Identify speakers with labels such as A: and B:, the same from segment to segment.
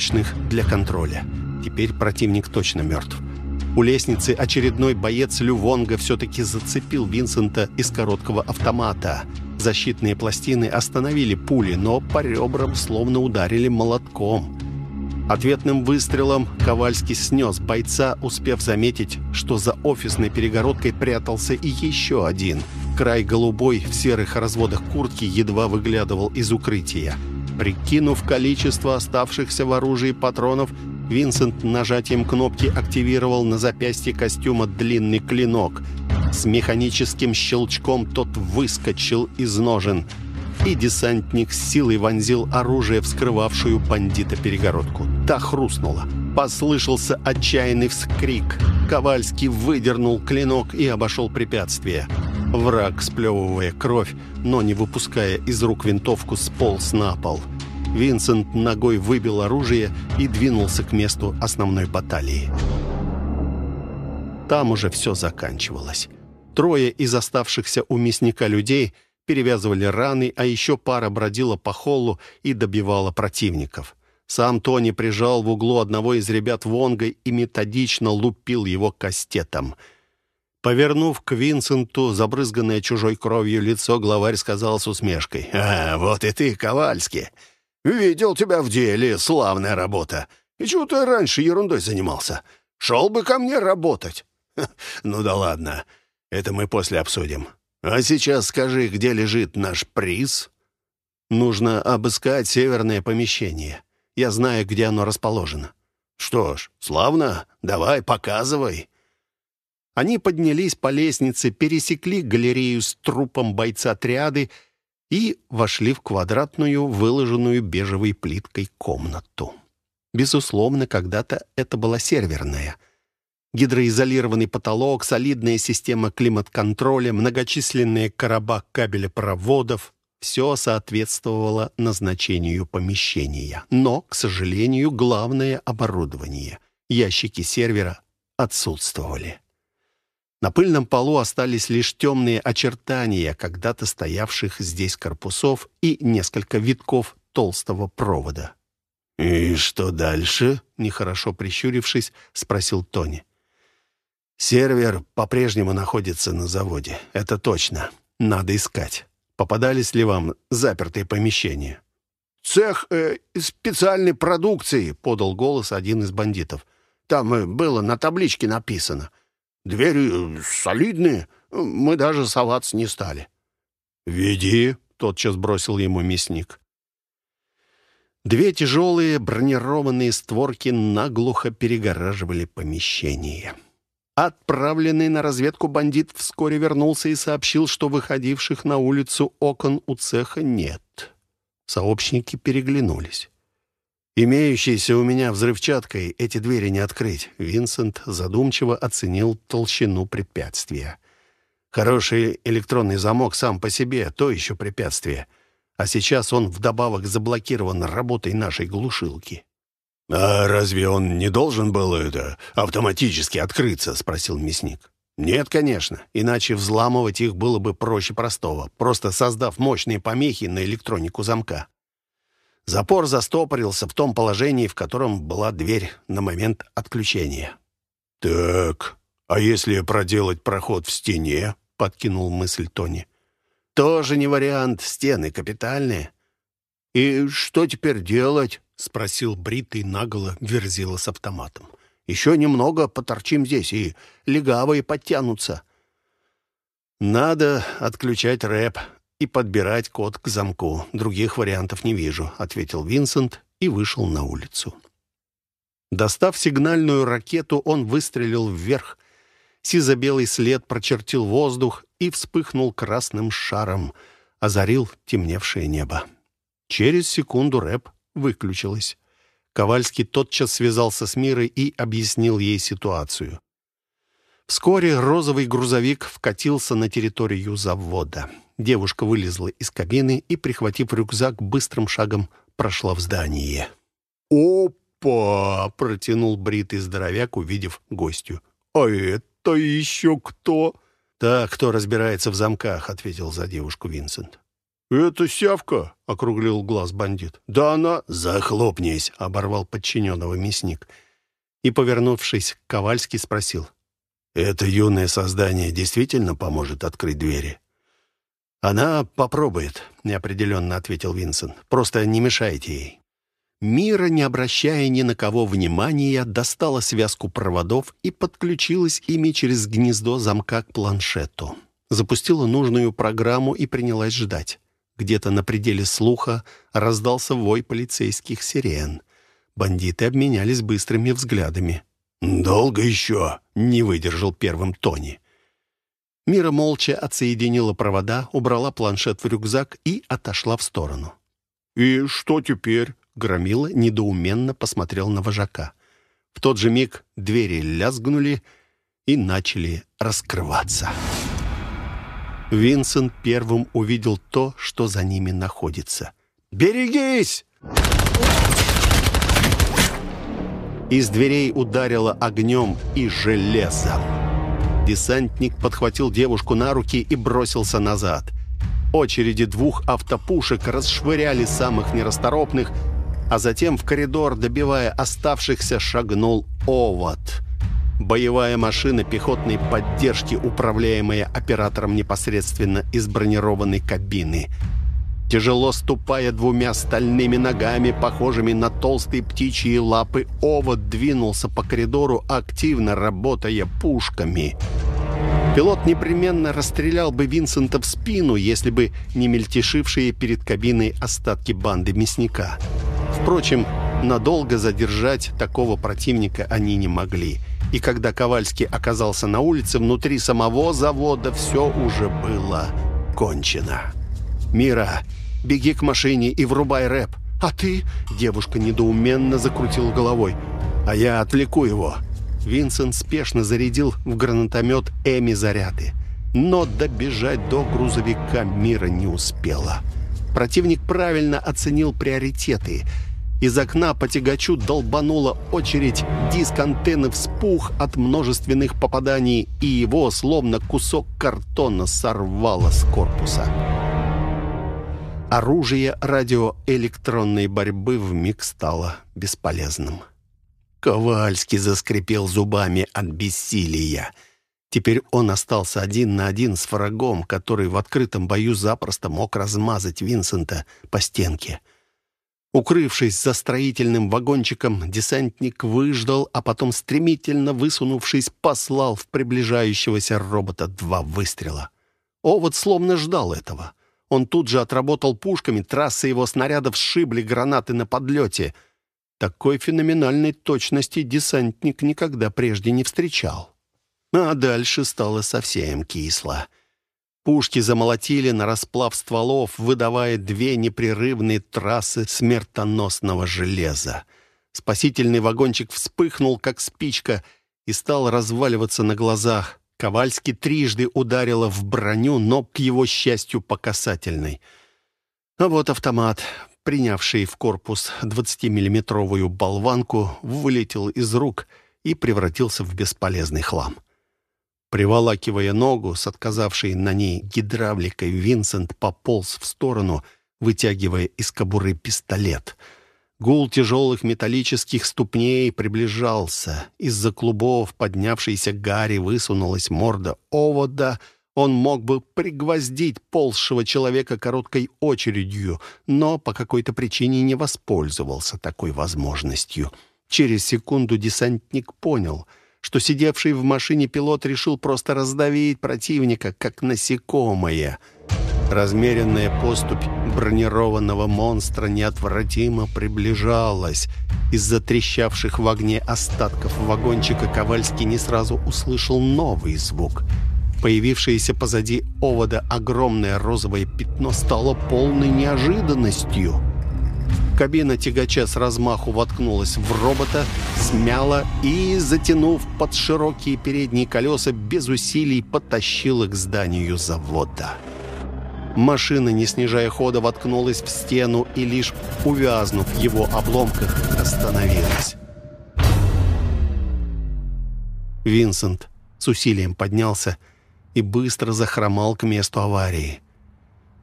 A: кнопочных для контроля. Теперь противник точно мертв. У лестницы очередной боец Лювонга все-таки зацепил Винсента из короткого автомата. Защитные пластины остановили пули, но по ребрам словно ударили молотком. Ответным выстрелом Ковальский снес бойца, успев заметить, что за офисной перегородкой прятался и еще один. Край голубой в серых разводах куртки едва выглядывал из укрытия. Прикинув количество оставшихся в оружии патронов, Винсент нажатием кнопки активировал на запястье костюма длинный клинок. С механическим щелчком тот выскочил из ножен, и десантник с силой вонзил оружие в скрывавшую бандита перегородку. Та хрустнула. Послышался отчаянный вскрик. Ковальский выдернул клинок и обошел препятствие. Враг, сплевывая кровь, но не выпуская из рук винтовку, сполз на пол. Винсент ногой выбил оружие и двинулся к месту основной баталии. Там уже все заканчивалось. Трое из оставшихся у мясника людей перевязывали раны, а еще пара бродила по холлу и добивала противников. Сам Тони прижал в углу одного из ребят Вонга и методично лупил его кастетом. Повернув к Винсенту, забрызганное чужой кровью лицо, главарь сказал с усмешкой. «А, вот и ты, Ковальский. Видел тебя в деле, славная работа. И чего ты раньше ерундой занимался? Шел бы ко мне работать. Ну да ладно, это мы после обсудим. А сейчас скажи, где лежит наш приз? Нужно обыскать северное помещение. Я знаю, где оно расположено. Что ж, славно, давай, показывай. Они поднялись по лестнице, пересекли галерею с трупом бойца триады и вошли в квадратную, выложенную бежевой плиткой комнату. Безусловно, когда-то это была серверная. Гидроизолированный потолок, солидная система климат-контроля, многочисленные короба кабеля-проводов — все соответствовало назначению помещения. Но, к сожалению, главное оборудование — ящики сервера — отсутствовали. На пыльном полу остались лишь темные очертания когда-то стоявших здесь корпусов и несколько витков толстого провода. «И что дальше?» — нехорошо прищурившись, спросил Тони. «Сервер по-прежнему находится на заводе. Это точно. Надо искать. Попадались ли вам запертые помещения?» «Цех э, специальной продукции», — подал голос один из бандитов. «Там э, было на табличке написано. Двери э, солидные, мы даже соваться не стали». «Веди», — тотчас бросил ему мясник. Две тяжелые бронированные створки наглухо перегораживали помещение. Отправленный на разведку бандит вскоре вернулся и сообщил, что выходивших на улицу окон у цеха нет. Сообщники переглянулись. Имеющейся у меня взрывчаткой эти двери не открыть. Винсент задумчиво оценил толщину препятствия. Хороший электронный замок сам по себе — то еще препятствие. А сейчас он вдобавок заблокирован работой нашей глушилки. «А разве он не должен был это автоматически открыться?» — спросил мясник. «Нет, конечно. Иначе взламывать их было бы проще простого, просто создав мощные помехи на электронику замка. Запор застопорился в том положении, в котором была дверь на момент отключения. «Так, а если проделать проход в стене?» — подкинул мысль Тони. «Тоже не вариант. Стены капитальные». «И что теперь делать?» — спросил бритый наголо Верзила с автоматом. «Еще немного поторчим здесь, и легавые подтянутся». «Надо отключать рэп и подбирать код к замку. Других вариантов не вижу», — ответил Винсент и вышел на улицу. Достав сигнальную ракету, он выстрелил вверх. Сизо-белый след прочертил воздух и вспыхнул красным шаром, озарил темневшее небо. Через секунду рэп выключилась. Ковальский тотчас связался с Мирой и объяснил ей ситуацию. Вскоре розовый грузовик вкатился на территорию завода. Девушка вылезла из кабины и, прихватив рюкзак, быстрым шагом прошла в здание. «Опа!» — протянул бритый здоровяк, увидев гостью. «А это еще кто?» «Так, кто разбирается в замках», — ответил за девушку Винсент. «Это сявка», — округлил глаз бандит. «Да она...» «Захлопнись», — оборвал подчиненного мясник. И, повернувшись к Ковальски, спросил. «Это юное создание действительно поможет открыть двери?» «Она попробует», — неопределенно ответил Винсент. «Просто не мешайте ей». Мира, не обращая ни на кого внимания, достала связку проводов и подключилась ими через гнездо замка к планшету. Запустила нужную программу и принялась ждать. Где-то на пределе слуха раздался вой полицейских сирен. Бандиты обменялись быстрыми взглядами. «Долго еще?» — не выдержал первым Тони. Мира молча отсоединила провода, убрала планшет в рюкзак и отошла в сторону. «И что теперь?» — Громила недоуменно посмотрел на вожака. В тот же миг двери лязгнули и начали раскрываться. Винсент первым увидел то, что за ними находится. «Берегись!» Из дверей ударило огнем и железом. Десантник подхватил девушку на руки и бросился назад. Очереди двух автопушек расшвыряли самых нерасторопных, а затем в коридор, добивая оставшихся, шагнул овод. Боевая машина пехотной поддержки, управляемая оператором непосредственно из бронированной кабины – Тяжело ступая двумя стальными ногами, похожими на толстые птичьи лапы, овод двинулся по коридору, активно работая пушками. Пилот непременно расстрелял бы Винсента в спину, если бы не мельтешившие перед кабиной остатки банды мясника. Впрочем, надолго задержать такого противника они не могли. И когда Ковальский оказался на улице, внутри самого завода все уже было кончено. «Мира, беги к машине и врубай рэп. А ты?» Девушка недоуменно закрутила головой. «А я отвлеку его». Винсент спешно зарядил в гранатомет Эми заряды. Но добежать до грузовика Мира не успела. Противник правильно оценил приоритеты. Из окна по тягачу долбанула очередь, диск антенны вспух от множественных попаданий, и его, словно кусок картона, сорвало с корпуса. Оружие радиоэлектронной борьбы вмиг стало бесполезным. Ковальский заскрипел зубами от бессилия. Теперь он остался один на один с врагом, который в открытом бою запросто мог размазать Винсента по стенке. Укрывшись за строительным вагончиком, десантник выждал, а потом, стремительно высунувшись, послал в приближающегося робота два выстрела. Овод словно ждал этого — он тут же отработал пушками, трассы его снарядов сшибли гранаты на подлете. Такой феноменальной точности десантник никогда прежде не встречал. А дальше стало совсем кисло. Пушки замолотили на расплав стволов, выдавая две непрерывные трассы смертоносного железа. Спасительный вагончик вспыхнул, как спичка, и стал разваливаться на глазах. Ковальский трижды ударила в броню, но, к его счастью, по касательной. А вот автомат, принявший в корпус 20-миллиметровую болванку, вылетел из рук и превратился в бесполезный хлам. Приволакивая ногу с отказавшей на ней гидравликой, Винсент пополз в сторону, вытягивая из кобуры пистолет — Гул тяжелых металлических ступней приближался. Из-за клубов поднявшейся Гарри высунулась морда овода. Он мог бы пригвоздить ползшего человека короткой очередью, но по какой-то причине не воспользовался такой возможностью. Через секунду десантник понял, что сидевший в машине пилот решил просто раздавить противника, как насекомое — Размеренная поступь бронированного монстра неотвратимо приближалась. Из-за трещавших в огне остатков вагончика Ковальский не сразу услышал новый звук. Появившееся позади овода огромное розовое пятно стало полной неожиданностью. Кабина тягача с размаху воткнулась в робота, смяла и, затянув под широкие передние колеса, без усилий потащила к зданию завода. Машина, не снижая хода, воткнулась в стену и, лишь увязнув в его обломках, остановилась. Винсент с усилием поднялся и быстро захромал к месту аварии.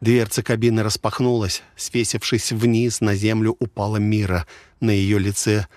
A: Дверца кабины распахнулась. Свесившись вниз, на землю упала Мира. На ее лице